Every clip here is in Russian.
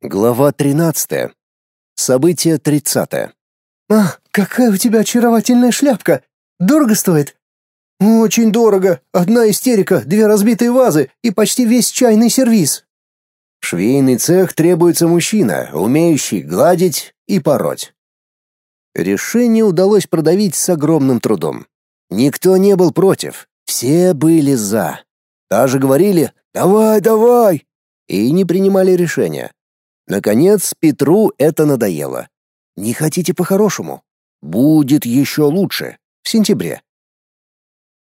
Глава 13. Событие 30. «А, какая у тебя очаровательная шляпка! Дорого стоит?» «Очень дорого. Одна истерика, две разбитые вазы и почти весь чайный сервиз». В швейный цех требуется мужчина, умеющий гладить и пороть. Решение удалось продавить с огромным трудом. Никто не был против, все были за. Даже говорили «давай, давай» и не принимали решения. Наконец, Петру это надоело. Не хотите по-хорошему? Будет еще лучше. В сентябре.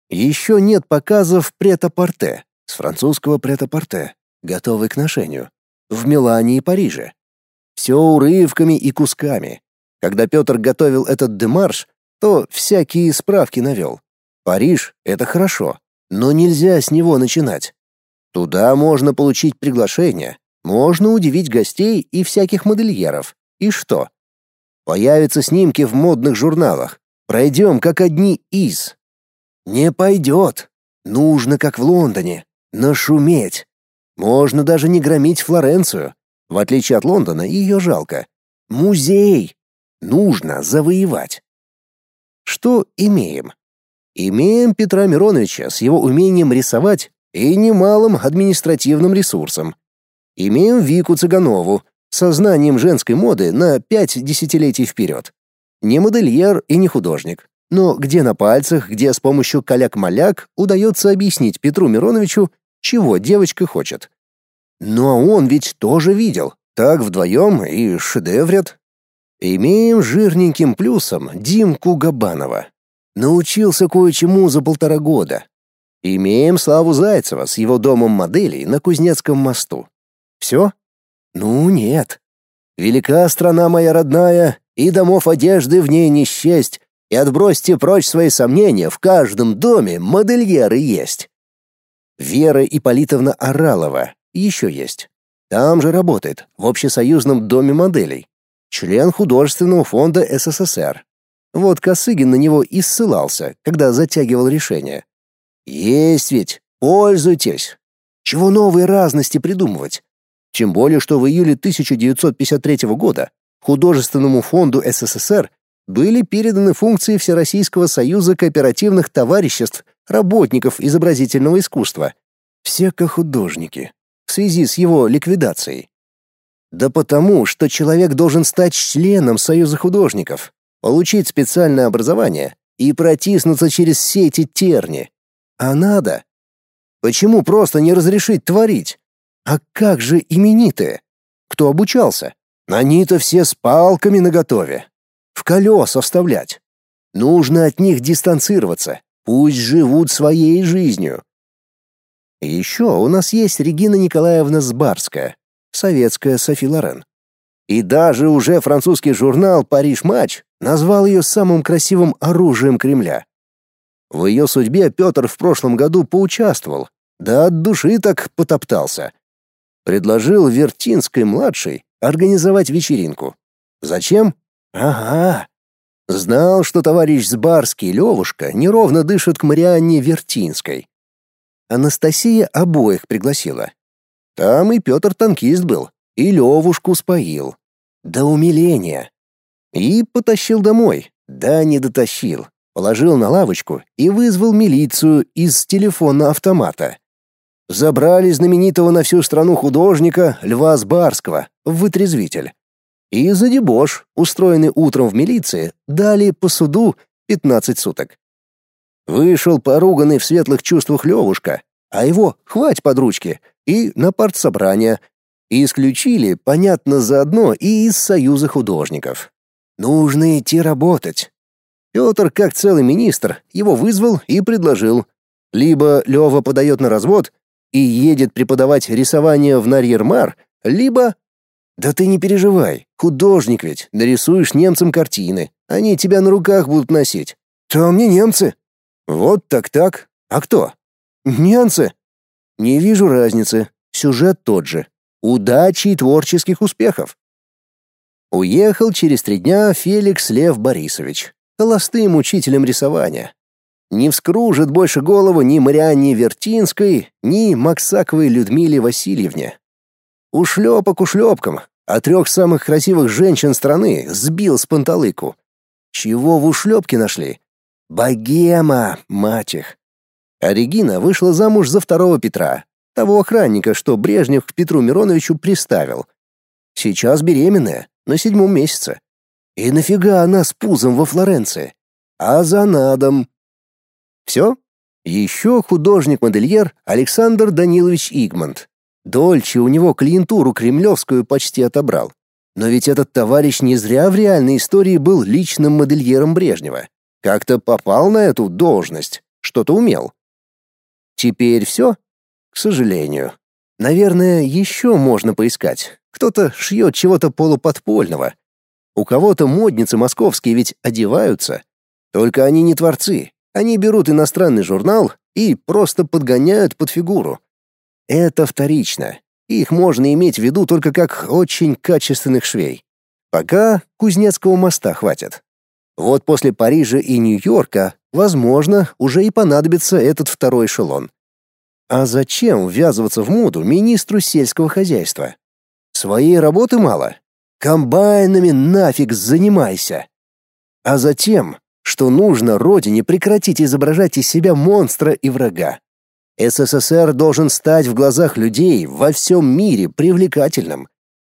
Еще нет показов прет-а-порте, с французского прет-а-порте, готовый к ношению, в Милане и Париже. Все урывками и кусками. Когда Петр готовил этот демарш, то всякие справки навел. Париж — это хорошо, но нельзя с него начинать. Туда можно получить приглашение, можно удивить гостей и всяких модельеров. И что? Появятся снимки в модных журналах. Пройдем как одни из. Не пойдет. Нужно, как в Лондоне, нашуметь. Можно даже не громить Флоренцию. В отличие от Лондона, ее жалко. Музей. Нужно завоевать. Что имеем? Имеем Петра Мироновича с его умением рисовать и немалым административным ресурсом. Имеем Вику Цыганову со знанием женской моды на пять десятилетий вперед. Не модельер и не художник. Но где на пальцах, где с помощью каляк-маляк удается объяснить Петру Мироновичу, чего девочка хочет. Ну а он ведь тоже видел. Так вдвоем и шедеврят. Имеем жирненьким плюсом Димку Габанова. Научился кое-чему за полтора года. Имеем Славу Зайцева с его домом моделей на Кузнецком мосту. Все? Ну нет. Велика страна моя родная, и домов одежды в ней не счесть, и отбросьте прочь свои сомнения, в каждом доме модельеры есть. Вера Ипполитовна Оралова еще есть. Там же работает, в Общесоюзном доме моделей. Член художественного фонда СССР. Вот Косыгин на него и ссылался, когда затягивал решение. Есть ведь, пользуйтесь. Чего новые разности придумывать? Тем более, что в июле 1953 года Художественному фонду СССР были переданы функции Всероссийского союза кооперативных товариществ работников изобразительного искусства. Все художники в связи с его ликвидацией. Да потому, что человек должен стать членом Союза художников, получить специальное образование и протиснуться через все эти терни. А надо. Почему просто не разрешить творить? А как же именитые? Кто обучался? Они-то все с палками наготове. В колеса вставлять. Нужно от них дистанцироваться. Пусть живут своей жизнью. И еще у нас есть Регина Николаевна Сбарская, советская Софи Лорен. И даже уже французский журнал «Париж Матч» назвал ее самым красивым оружием Кремля. В ее судьбе Петр в прошлом году поучаствовал, да от души так потоптался. Предложил Вертинской-младшей организовать вечеринку. Зачем? Ага. Знал, что товарищ Сбарский Левушка неровно дышит к Марианне Вертинской. Анастасия обоих пригласила. Там и Петр танкист был, и Левушку споил. До умиления. И потащил домой. Да не дотащил. Положил на лавочку и вызвал милицию из телефона автомата. Забрали знаменитого на всю страну художника Льва Сбарского в вытрезвитель. И за дебош, устроенный утром в милиции, дали по суду 15 суток. Вышел поруганный в светлых чувствах Левушка, а его хвать под ручки и на партсобрание. И исключили, понятно, заодно и из Союза художников. Нужно идти работать. Петр, как целый министр, его вызвал и предложил. Либо Лева подает на развод, и едет преподавать рисование в Нарьермар, либо... Да ты не переживай, художник ведь, нарисуешь немцам картины, они тебя на руках будут носить. Там не немцы. Вот так-так. А кто? Немцы. Не вижу разницы. Сюжет тот же. Удачи и творческих успехов. Уехал через три дня Феликс Лев Борисович, холостым учителем рисования. Не вскружит больше голову ни Марианне Вертинской, ни Максаковой Людмиле Васильевне. Ушлепок ушлепком, а трех самых красивых женщин страны сбил с панталыку. Чего в ушлепке нашли? Богема, мать их. А Регина вышла замуж за второго Петра, того охранника, что Брежнев к Петру Мироновичу приставил. Сейчас беременная, на седьмом месяце. И нафига она с пузом во Флоренции? А за надом? Все? Еще художник-модельер Александр Данилович Игмонт. Дольче у него клиентуру кремлевскую почти отобрал. Но ведь этот товарищ не зря в реальной истории был личным модельером Брежнева. Как-то попал на эту должность, что-то умел. Теперь все? К сожалению. Наверное, еще можно поискать. Кто-то шьет чего-то полуподпольного. У кого-то модницы московские ведь одеваются. Только они не творцы. Они берут иностранный журнал и просто подгоняют под фигуру. Это вторично. Их можно иметь в виду только как очень качественных швей. Пока Кузнецкого моста хватит. Вот после Парижа и Нью-Йорка, возможно, уже и понадобится этот второй эшелон. А зачем ввязываться в моду министру сельского хозяйства? Своей работы мало. Комбайнами нафиг занимайся. А затем, что нужно родине прекратить изображать из себя монстра и врага. СССР должен стать в глазах людей во всем мире привлекательным.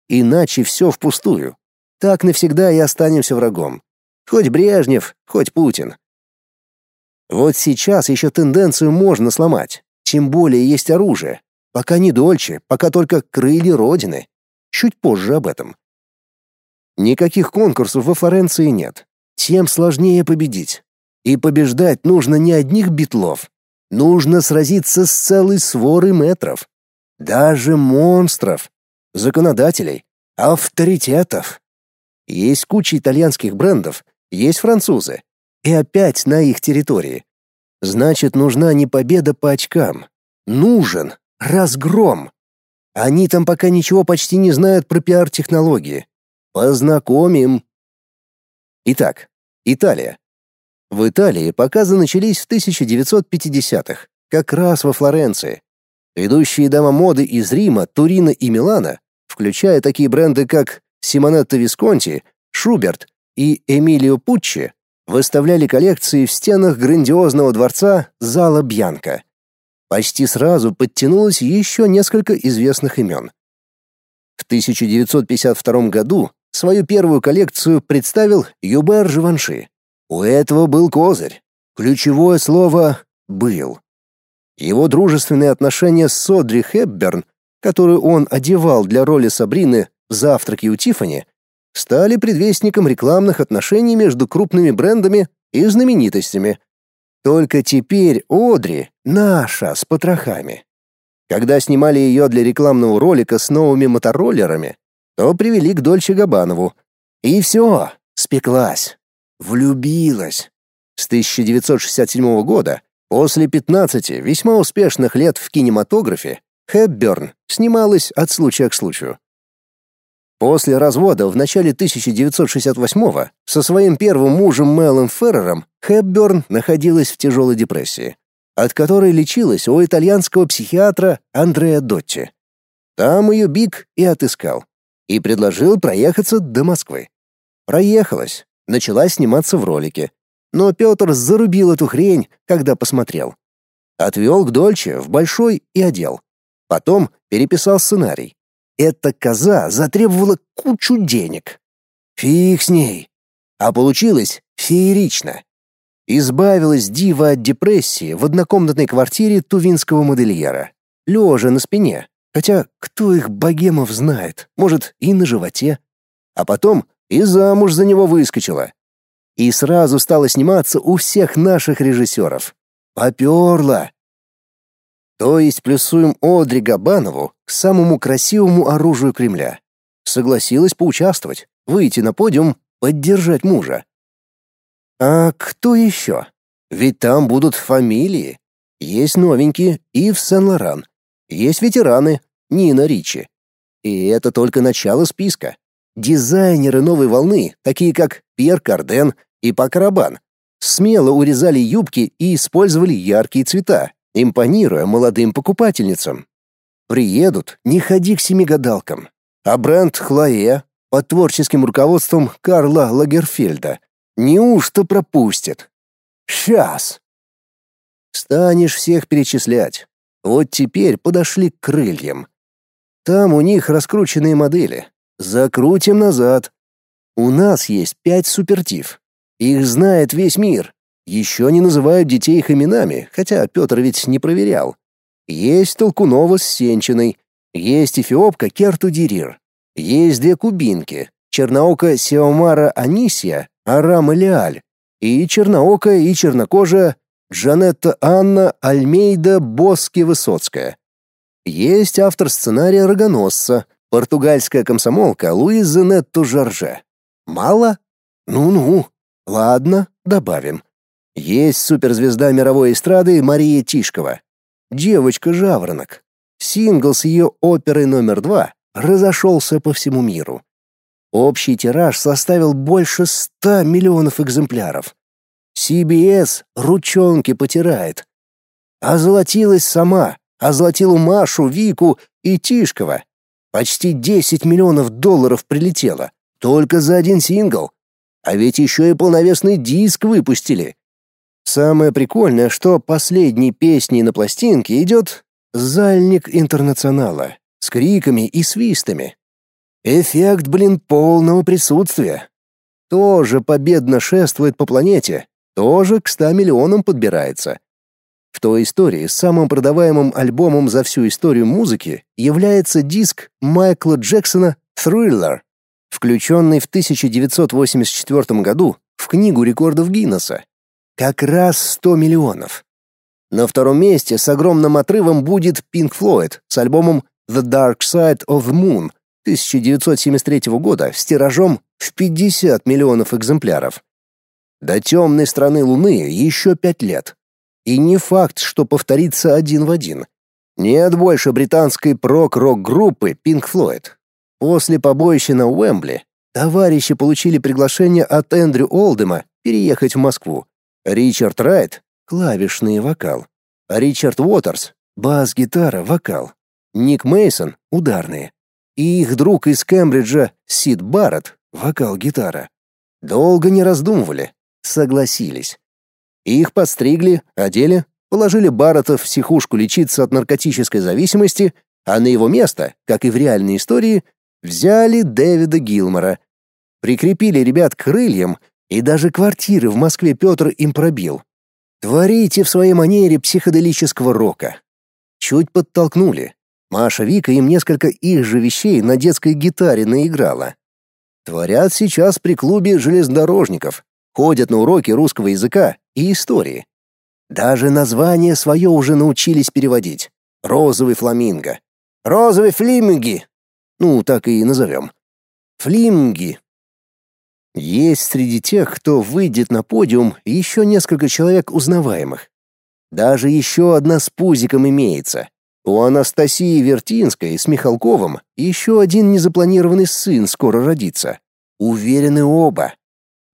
Иначе все впустую. Так навсегда и останемся врагом. Хоть Брежнев, хоть Путин. Вот сейчас еще тенденцию можно сломать. Тем более есть оружие. Пока не дольше, пока только крылья Родины. Чуть позже об этом. Никаких конкурсов во Флоренции нет. Тем сложнее победить. И побеждать нужно не одних битлов, Нужно сразиться с целой сворой метров. Даже монстров, законодателей, авторитетов. Есть куча итальянских брендов, есть французы. И опять на их территории. Значит, нужна не победа по очкам. Нужен разгром. Они там пока ничего почти не знают про пиар-технологии. Познакомим. Итак, Италия. В Италии показы начались в 1950-х, как раз во Флоренции. Ведущие дамы моды из Рима, Турина и Милана, включая такие бренды, как Симонетто Висконти, Шуберт и Эмилио Пуччи, выставляли коллекции в стенах грандиозного дворца Зала Бьянка. Почти сразу подтянулось еще несколько известных имен. В 1952 году свою первую коллекцию представил Юбер Живанши. У этого был козырь. Ключевое слово «был». Его дружественные отношения с Содри Хепберн, которую он одевал для роли Сабрины в «Завтраке у Тиффани», стали предвестником рекламных отношений между крупными брендами и знаменитостями. Только теперь Одри наша с потрохами. Когда снимали ее для рекламного ролика с новыми мотороллерами, то привели к Дольче Габанову. И все, спеклась. Влюбилась. С 1967 года, после 15 весьма успешных лет в кинематографе, Хэбберн снималась от случая к случаю. После развода в начале 1968 со своим первым мужем Мелом Феррером Хэбберн находилась в тяжелой депрессии, от которой лечилась у итальянского психиатра Андреа Дотти. Там ее Биг и отыскал, и предложил проехаться до Москвы. Проехалась, начала сниматься в ролике. Но Петр зарубил эту хрень, когда посмотрел. Отвел к Дольче в большой и одел. Потом переписал сценарий. Эта коза затребовала кучу денег. Фиг с ней. А получилось феерично. Избавилась дива от депрессии в однокомнатной квартире тувинского модельера. Лежа на спине. Хотя кто их богемов знает? Может, и на животе. А потом и замуж за него выскочила. И сразу стала сниматься у всех наших режиссеров. Поперла. То есть плюсуем Одри Габанову к самому красивому оружию Кремля. Согласилась поучаствовать, выйти на подиум, поддержать мужа. А кто еще? Ведь там будут фамилии. Есть новенькие Ив Сен-Лоран. Есть ветераны Нина Ричи. И это только начало списка. Дизайнеры новой волны, такие как Пьер Карден и Пак Рабан, смело урезали юбки и использовали яркие цвета, импонируя молодым покупательницам. Приедут, не ходи к семигадалкам. А бренд Хлоe под творческим руководством Карла Лагерфельда неужто пропустит? Сейчас. Станешь всех перечислять. Вот теперь подошли к крыльям. Там у них раскрученные модели. Закрутим назад. У нас есть пять супертив. Их знает весь мир. Еще не называют детей их именами, хотя Петр ведь не проверял. Есть Толкунова с Сенчиной, есть эфиопка Керту Дирир, есть две кубинки, черноока Сиомара Анисия, Арам Элиаль, и черноокая и чернокожая Джанетта Анна Альмейда Боски-Высоцкая. Есть автор сценария «Рогоносца», португальская комсомолка Луиза Нетто Жорже. Мало? Ну-ну. Ладно, добавим. Есть суперзвезда мировой эстрады Мария Тишкова. Девочка-жаворонок. Сингл с ее оперой номер два разошелся по всему миру. Общий тираж составил больше ста миллионов экземпляров. CBS ручонки потирает. Озолотилась сама, озолотила Машу, Вику и Тишкова. Почти 10 миллионов долларов прилетело. Только за один сингл. А ведь еще и полновесный диск выпустили. Самое прикольное, что последней песней на пластинке идет «Зальник интернационала» с криками и свистами. Эффект, блин, полного присутствия. Тоже победно шествует по планете, тоже к 100 миллионам подбирается. В той истории самым продаваемым альбомом за всю историю музыки является диск Майкла Джексона «Thriller», включенный в 1984 году в Книгу рекордов Гиннесса. Как раз 100 миллионов. На втором месте с огромным отрывом будет Pink Floyd с альбомом The Dark Side of the Moon 1973 года с тиражом в 50 миллионов экземпляров. До темной страны Луны еще пять лет. И не факт, что повторится один в один. Нет больше британской прок-рок-группы Pink Floyd. После побоища на Уэмбли товарищи получили приглашение от Эндрю Олдема переехать в Москву. Ричард Райт — клавишный вокал. Ричард Уотерс — бас-гитара, вокал. Ник Мейсон — ударные. И их друг из Кембриджа Сид Барретт — вокал-гитара. Долго не раздумывали, согласились. Их подстригли, одели, положили Баррета в психушку лечиться от наркотической зависимости, а на его место, как и в реальной истории, взяли Дэвида Гилмора. Прикрепили ребят к крыльям, и даже квартиры в Москве Петр им пробил. Творите в своей манере психоделического рока. Чуть подтолкнули. Маша Вика им несколько их же вещей на детской гитаре наиграла. Творят сейчас при клубе железнодорожников, ходят на уроки русского языка и истории. Даже название свое уже научились переводить. Розовый фламинго. Розовый флиминги. Ну, так и назовем. Флимги. Есть среди тех, кто выйдет на подиум, еще несколько человек узнаваемых. Даже еще одна с пузиком имеется. У Анастасии Вертинской с Михалковым еще один незапланированный сын скоро родится. Уверены оба.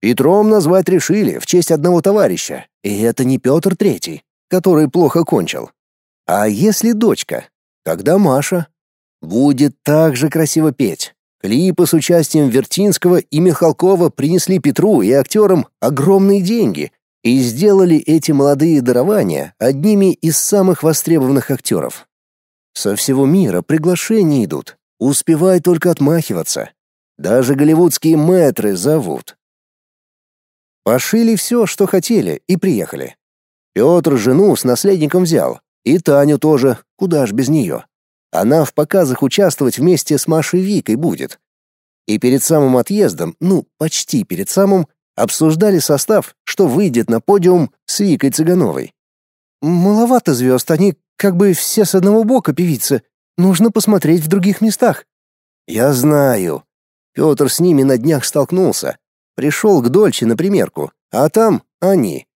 Петром назвать решили в честь одного товарища, и это не Петр Третий, который плохо кончил. А если дочка? Тогда Маша. Будет так же красиво петь. Клипы с участием Вертинского и Михалкова принесли Петру и актерам огромные деньги и сделали эти молодые дарования одними из самых востребованных актеров. Со всего мира приглашения идут, успевай только отмахиваться. Даже голливудские мэтры зовут. Пошили все, что хотели, и приехали. Петр жену с наследником взял, и Таню тоже, куда ж без нее. Она в показах участвовать вместе с Машей Викой будет. И перед самым отъездом, ну, почти перед самым, обсуждали состав, что выйдет на подиум с Викой Цыгановой. «Маловато звезд, они как бы все с одного бока певицы. Нужно посмотреть в других местах». «Я знаю». Петр с ними на днях столкнулся. Пришел к Дольче на примерку, а там они.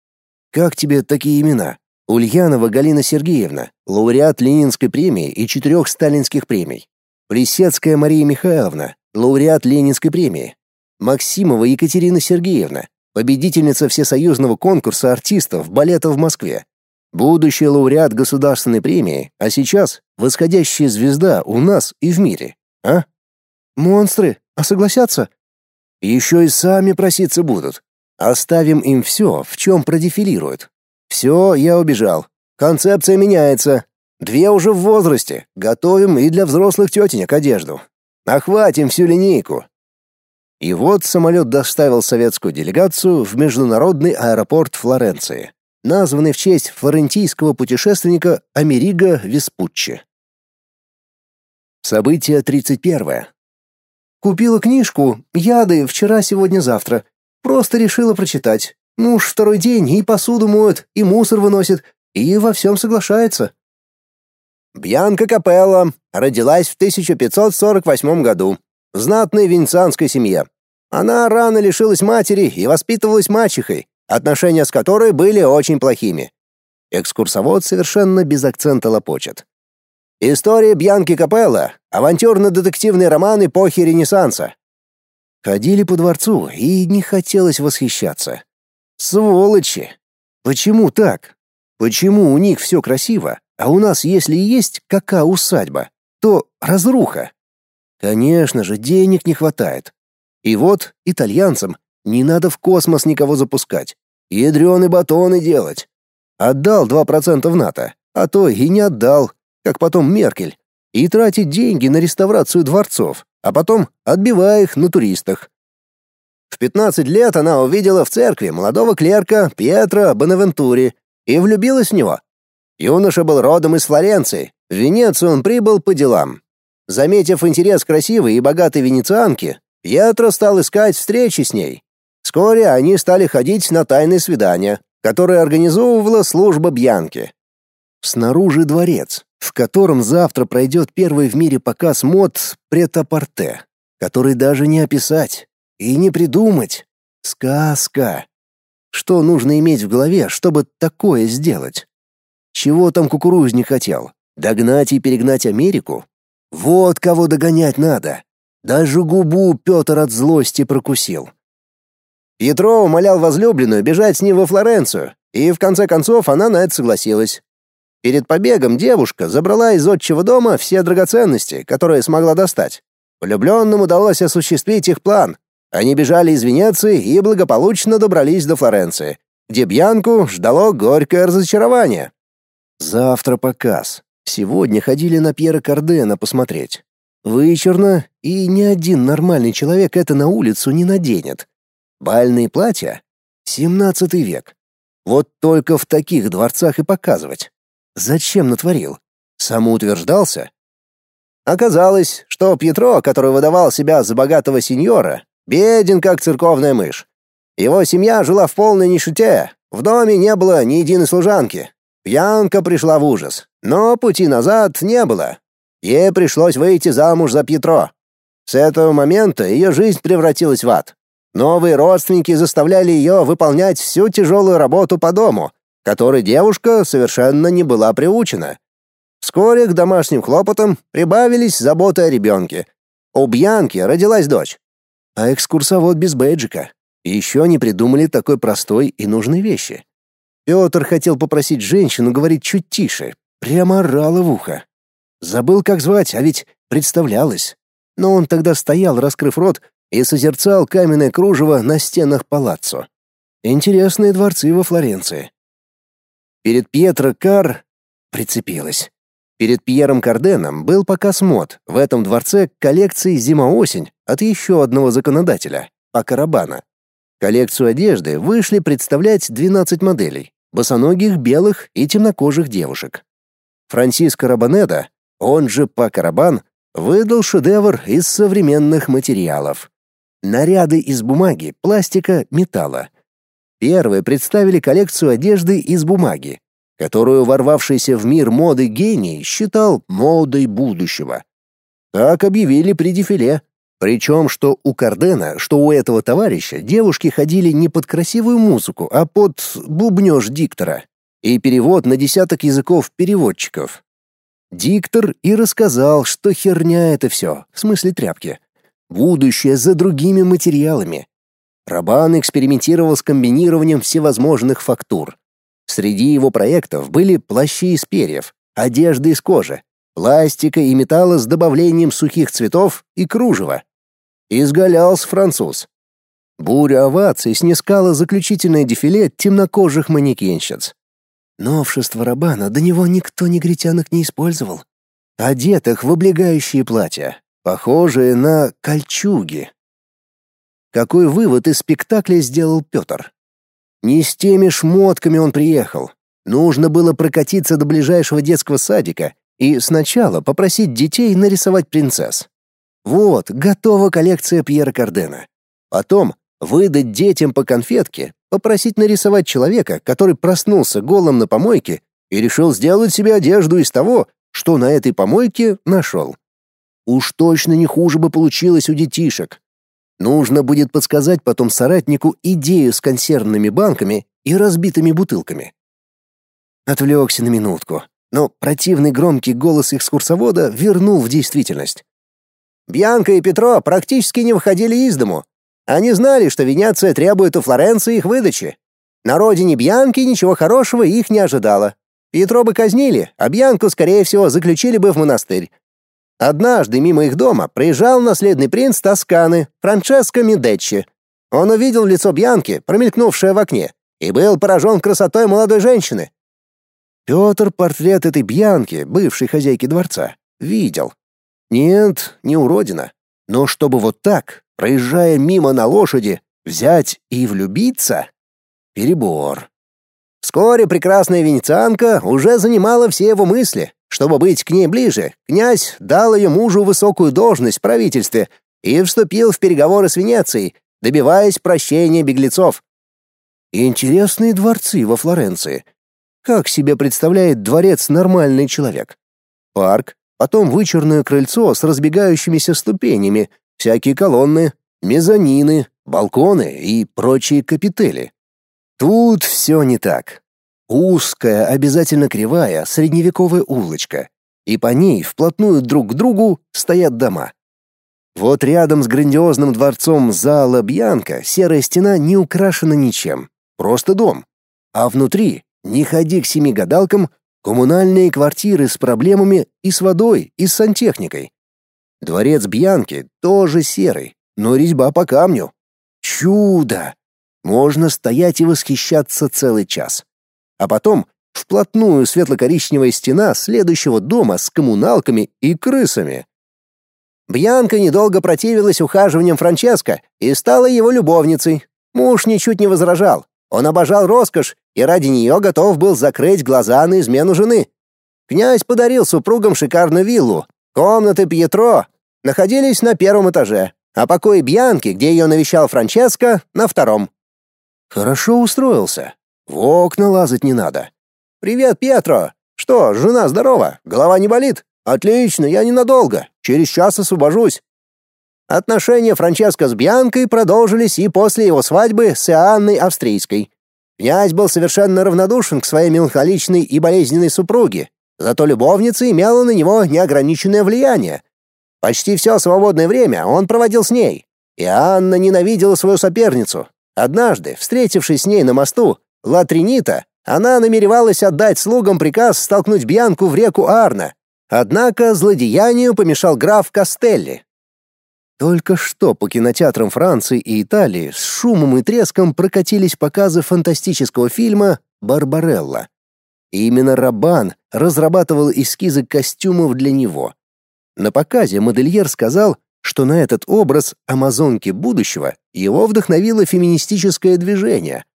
Как тебе такие имена? Ульянова Галина Сергеевна, лауреат Ленинской премии и четырех сталинских премий. Плесецкая Мария Михайловна, лауреат Ленинской премии. Максимова Екатерина Сергеевна, победительница всесоюзного конкурса артистов балета в Москве. Будущий лауреат государственной премии, а сейчас восходящая звезда у нас и в мире. А? Монстры, а согласятся? Еще и сами проситься будут. Оставим им все, в чем продефилируют. Все, я убежал. Концепция меняется. Две уже в возрасте. Готовим и для взрослых тетенек одежду. Охватим всю линейку. И вот самолет доставил советскую делегацию в международный аэропорт Флоренции, названный в честь флорентийского путешественника Америго Веспуччи. Событие 31. Купила книжку «Яды. Вчера, сегодня, завтра». Просто решила прочитать. Муж второй день и посуду моет, и мусор выносит, и во всем соглашается. Бьянка Капелла родилась в 1548 году в знатной венецианской семье. Она рано лишилась матери и воспитывалась мачехой, отношения с которой были очень плохими. Экскурсовод совершенно без акцента лопочет. История Бьянки Капелла — авантюрно-детективный роман эпохи Ренессанса. Ходили по дворцу, и не хотелось восхищаться. Сволочи! Почему так? Почему у них все красиво, а у нас, если и есть какая усадьба, то разруха? Конечно же, денег не хватает. И вот итальянцам не надо в космос никого запускать, ядреные батоны делать. Отдал 2% в НАТО, а то и не отдал, как потом Меркель, и тратить деньги на реставрацию дворцов, а потом отбивая их на туристах. В 15 лет она увидела в церкви молодого клерка Пьетро Бонавентури и влюбилась в него. Юноша был родом из Флоренции. В Венецию он прибыл по делам. Заметив интерес красивой и богатой венецианки, Пьетро стал искать встречи с ней. Вскоре они стали ходить на тайные свидания, которые организовывала служба Бьянки. Снаружи дворец, в котором завтра пройдет первый в мире показ мод претапорте, который даже не описать и не придумать. Сказка. Что нужно иметь в голове, чтобы такое сделать? Чего там кукурузник хотел? Догнать и перегнать Америку? Вот кого догонять надо. Даже губу Петр от злости прокусил. Петро умолял возлюбленную бежать с ним во Флоренцию, и в конце концов она на это согласилась. Перед побегом девушка забрала из отчего дома все драгоценности, которые смогла достать. Влюбленным удалось осуществить их план. Они бежали из Венеции и благополучно добрались до Флоренции, где Бьянку ждало горькое разочарование. Завтра показ. Сегодня ходили на Пьера Кардена посмотреть. Вычурно, и ни один нормальный человек это на улицу не наденет. Бальные платья? 17 век. Вот только в таких дворцах и показывать. Зачем натворил? Самоутверждался? Оказалось, что Пьетро, который выдавал себя за богатого сеньора, беден как церковная мышь. Его семья жила в полной нищете, в доме не было ни единой служанки. Пьянка пришла в ужас, но пути назад не было. Ей пришлось выйти замуж за Пьетро. С этого момента ее жизнь превратилась в ад. Новые родственники заставляли ее выполнять всю тяжелую работу по дому, которой девушка совершенно не была приучена. Вскоре к домашним хлопотам прибавились заботы о ребенке. У Бьянки родилась дочь. А экскурсовод без бейджика. Еще не придумали такой простой и нужной вещи. Петр хотел попросить женщину говорить чуть тише, прямо орала в ухо. Забыл, как звать, а ведь представлялась. Но он тогда стоял, раскрыв рот, и созерцал каменное кружево на стенах палаццо. Интересные дворцы во Флоренции. Перед Пьетро Кар прицепилась. Перед Пьером Карденом был показ мод в этом дворце коллекции «Зима-осень» от еще одного законодателя, Пакарабана. Коллекцию одежды вышли представлять 12 моделей, босоногих белых и темнокожих девушек. Франсиско Рабанеда, он же Пакарабан, выдал шедевр из современных материалов. Наряды из бумаги, пластика, металла. Первые представили коллекцию одежды из бумаги, которую ворвавшийся в мир моды гений считал модой будущего. Так объявили при дефиле. Причем, что у Кардена, что у этого товарища девушки ходили не под красивую музыку, а под бубнёж диктора и перевод на десяток языков переводчиков. Диктор и рассказал, что херня это все, в смысле тряпки. Будущее за другими материалами, Рабан экспериментировал с комбинированием всевозможных фактур. Среди его проектов были плащи из перьев, одежда из кожи, пластика и металла с добавлением сухих цветов и кружева. Изгалялся француз. Буря оваций снискала заключительное дефиле темнокожих манекенщиц. Новшество Рабана до него никто негритянок не использовал. Одетых в облегающие платья, похожие на кольчуги. Какой вывод из спектакля сделал Петр? Не с теми шмотками он приехал. Нужно было прокатиться до ближайшего детского садика и сначала попросить детей нарисовать принцесс. Вот, готова коллекция Пьера Кардена. Потом выдать детям по конфетке, попросить нарисовать человека, который проснулся голым на помойке и решил сделать себе одежду из того, что на этой помойке нашел. Уж точно не хуже бы получилось у детишек. Нужно будет подсказать потом соратнику идею с консервными банками и разбитыми бутылками. Отвлекся на минутку, но противный громкий голос экскурсовода вернул в действительность. Бьянка и Петро практически не выходили из дому. Они знали, что Венеция требует у Флоренции их выдачи. На родине Бьянки ничего хорошего их не ожидало. Петро бы казнили, а Бьянку, скорее всего, заключили бы в монастырь. Однажды мимо их дома проезжал наследный принц Тосканы, Франческо Медеччи. Он увидел лицо Бьянки, промелькнувшее в окне, и был поражен красотой молодой женщины. Петр портрет этой Бьянки, бывшей хозяйки дворца, видел. Нет, не уродина. Но чтобы вот так, проезжая мимо на лошади, взять и влюбиться — перебор. Вскоре прекрасная венецианка уже занимала все его мысли. Чтобы быть к ней ближе, князь дал ее мужу высокую должность в правительстве и вступил в переговоры с Венецией, добиваясь прощения беглецов. Интересные дворцы во Флоренции. Как себе представляет дворец нормальный человек? Парк, потом вычурное крыльцо с разбегающимися ступенями, всякие колонны, мезонины, балконы и прочие капители. Тут все не так. Узкая, обязательно кривая, средневековая улочка, и по ней вплотную друг к другу стоят дома. Вот рядом с грандиозным дворцом зала Бьянка серая стена не украшена ничем, просто дом. А внутри, не ходи к семи гадалкам, коммунальные квартиры с проблемами и с водой, и с сантехникой. Дворец Бьянки тоже серый, но резьба по камню. Чудо! Можно стоять и восхищаться целый час. А потом вплотную светло-коричневая стена следующего дома с коммуналками и крысами. Бьянка недолго противилась ухаживаниям Франческо и стала его любовницей. Муж ничуть не возражал. Он обожал роскошь и ради нее готов был закрыть глаза на измену жены. Князь подарил супругам шикарную виллу. Комнаты Пьетро находились на первом этаже, а покои Бьянки, где ее навещал Франческо, на втором. Хорошо устроился. В окна лазать не надо. Привет, Пьетро. Что, жена здорова? Голова не болит? Отлично, я ненадолго. Через час освобожусь. Отношения Франческо с Бьянкой продолжились и после его свадьбы с Иоанной Австрийской. Князь был совершенно равнодушен к своей меланхоличной и болезненной супруге, зато любовница имела на него неограниченное влияние. Почти все свободное время он проводил с ней. И Анна ненавидела свою соперницу, Однажды, встретившись с ней на мосту, Латринита, она намеревалась отдать слугам приказ столкнуть Бьянку в реку Арна. Однако злодеянию помешал граф Кастелли. Только что по кинотеатрам Франции и Италии с шумом и треском прокатились показы фантастического фильма «Барбарелла». И именно Рабан разрабатывал эскизы костюмов для него. На показе модельер сказал, что на этот образ амазонки будущего его вдохновило феминистическое движение.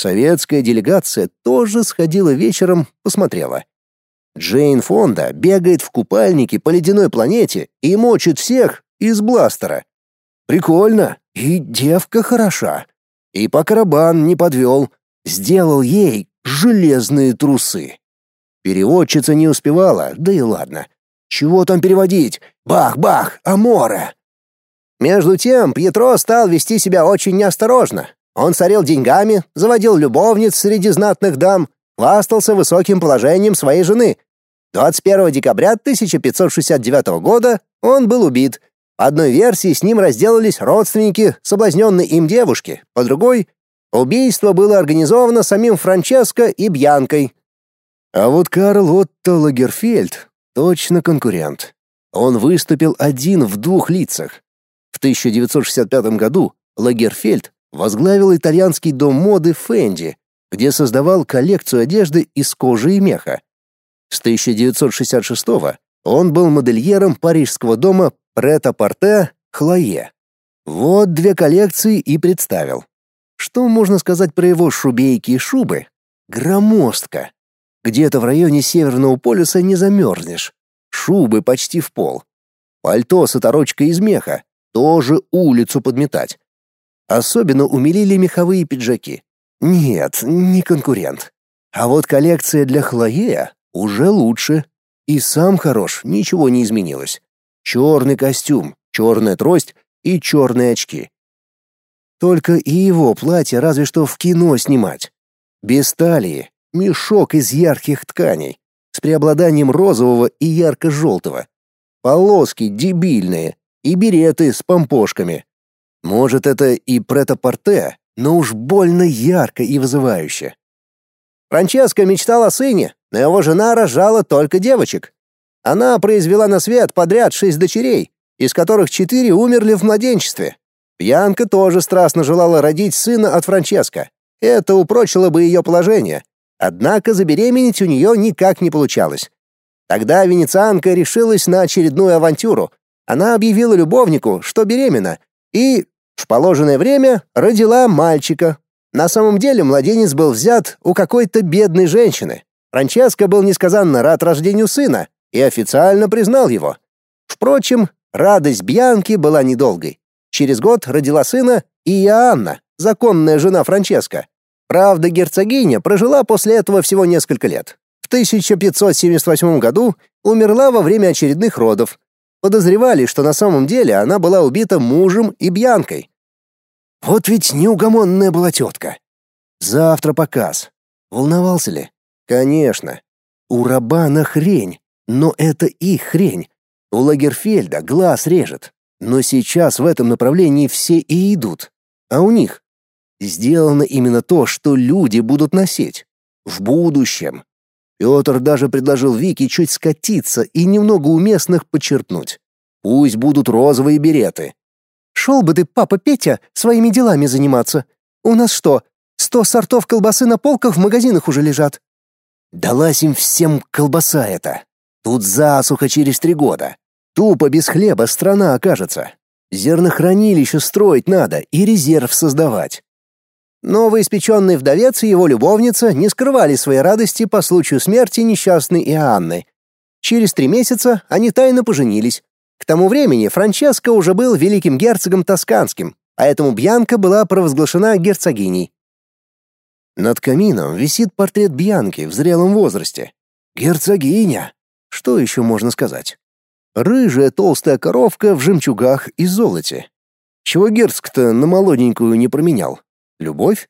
Советская делегация тоже сходила вечером, посмотрела. Джейн Фонда бегает в купальнике по ледяной планете и мочит всех из бластера. Прикольно, и девка хороша. И Пакарабан не подвел, сделал ей железные трусы. Переводчица не успевала, да и ладно. Чего там переводить? Бах-бах, аморе. Между тем, Пьетро стал вести себя очень неосторожно. Он сорил деньгами, заводил любовниц среди знатных дам, хвастался высоким положением своей жены. 21 декабря 1569 года он был убит. По одной версии с ним разделались родственники соблазненной им девушки, по другой — убийство было организовано самим Франческо и Бьянкой. А вот Карл Отто Лагерфельд Точно конкурент. Он выступил один в двух лицах. В 1965 году Лагерфельд возглавил итальянский дом моды Фенди, где создавал коллекцию одежды из кожи и меха. С 1966 он был модельером парижского дома Прет-а-Порте Хлое. Вот две коллекции и представил. Что можно сказать про его шубейки и шубы? Громоздко. Где-то в районе Северного полюса не замерзнешь. Шубы почти в пол. Пальто с оторочкой из меха. Тоже улицу подметать. Особенно умилили меховые пиджаки. Нет, не конкурент. А вот коллекция для Хлоея уже лучше. И сам хорош, ничего не изменилось. Черный костюм, черная трость и черные очки. Только и его платье разве что в кино снимать. Без талии, мешок из ярких тканей, с преобладанием розового и ярко-желтого. Полоски дебильные и береты с помпошками. Может, это и прет-а-порте, но уж больно ярко и вызывающе. Франческо мечтал о сыне, но его жена рожала только девочек. Она произвела на свет подряд шесть дочерей, из которых четыре умерли в младенчестве. Бьянка тоже страстно желала родить сына от Франческо. Это упрочило бы ее положение. Однако забеременеть у нее никак не получалось. Тогда венецианка решилась на очередную авантюру. Она объявила любовнику, что беременна, и в положенное время родила мальчика. На самом деле младенец был взят у какой-то бедной женщины. Франческо был несказанно рад рождению сына и официально признал его. Впрочем, радость Бьянки была недолгой. Через год родила сына и Иоанна, законная жена Франческо. Правда, герцогиня прожила после этого всего несколько лет. В 1578 году умерла во время очередных родов. Подозревали, что на самом деле она была убита мужем и Бьянкой. Вот ведь неугомонная была тетка. Завтра показ. Волновался ли? Конечно. У Рабана хрень, но это их хрень. У Лагерфельда глаз режет. Но сейчас в этом направлении все и идут. А у них сделано именно то, что люди будут носить. В будущем. Петр даже предложил Вике чуть скатиться и немного уместных подчеркнуть. Пусть будут розовые береты. Шел бы ты, папа Петя, своими делами заниматься. У нас что, сто сортов колбасы на полках в магазинах уже лежат? Далась им всем колбаса эта. Тут засуха через три года. Тупо без хлеба страна окажется. Зернохранилище строить надо и резерв создавать. Новоиспеченный вдовец и его любовница не скрывали своей радости по случаю смерти несчастной Иоанны. Через три месяца они тайно поженились. К тому времени Франческо уже был великим герцогом тосканским, поэтому Бьянка была провозглашена герцогиней. Над камином висит портрет Бьянки в зрелом возрасте. Герцогиня! Что еще можно сказать? Рыжая толстая коровка в жемчугах и золоте. Чего герцог-то на молоденькую не променял? Любовь?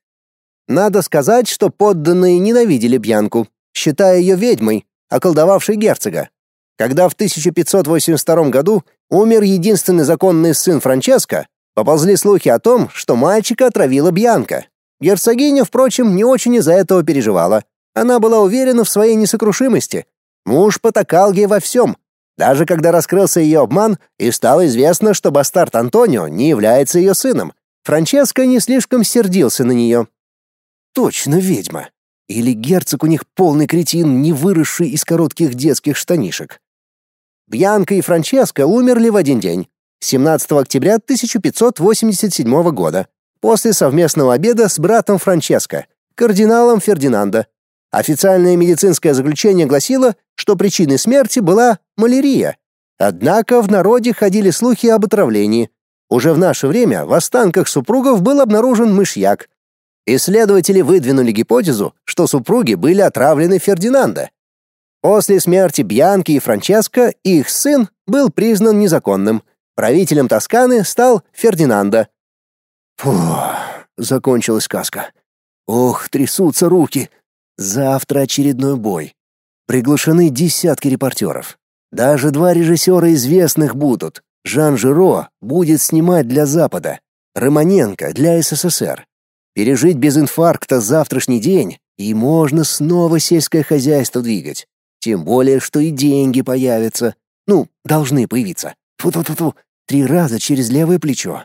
Надо сказать, что подданные ненавидели Бьянку, считая ее ведьмой, околдовавшей герцога. Когда в 1582 году умер единственный законный сын Франческо, поползли слухи о том, что мальчика отравила Бьянка. Герцогиня, впрочем, не очень из-за этого переживала. Она была уверена в своей несокрушимости. Муж потакал ей во всем, даже когда раскрылся ее обман и стало известно, что бастард Антонио не является ее сыном, Франческо не слишком сердился на нее. Точно ведьма. Или герцог у них полный кретин, не выросший из коротких детских штанишек. Бьянка и Франческо умерли в один день, 17 октября 1587 года, после совместного обеда с братом Франческо, кардиналом Фердинандо. Официальное медицинское заключение гласило, что причиной смерти была малярия. Однако в народе ходили слухи об отравлении, уже в наше время в останках супругов был обнаружен мышьяк. Исследователи выдвинули гипотезу, что супруги были отравлены Фердинандо. После смерти Бьянки и Франческо их сын был признан незаконным. Правителем Тосканы стал Фердинандо. Фух, закончилась сказка. Ох, трясутся руки. Завтра очередной бой. Приглашены десятки репортеров. Даже два режиссера известных будут. Жан Жиро будет снимать для Запада, Романенко для СССР. Пережить без инфаркта завтрашний день, и можно снова сельское хозяйство двигать. Тем более, что и деньги появятся. Ну, должны появиться. Фу-фу-фу-фу. Три раза через левое плечо.